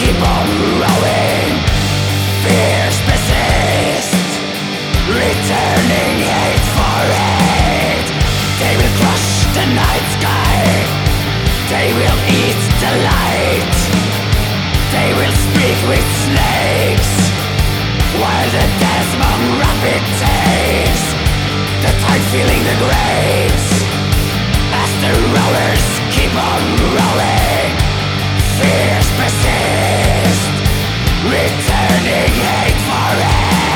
keep on rowing Fears persist. Returning hate for hate. They will crush the night sky. They will eat the light. They will speak with snakes. While the dance among rapid takes The tide filling the graves. As the rowers keep on rowing Fears persist Returning hate for hate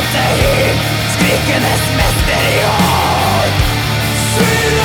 sitter i Skrikenes mester i år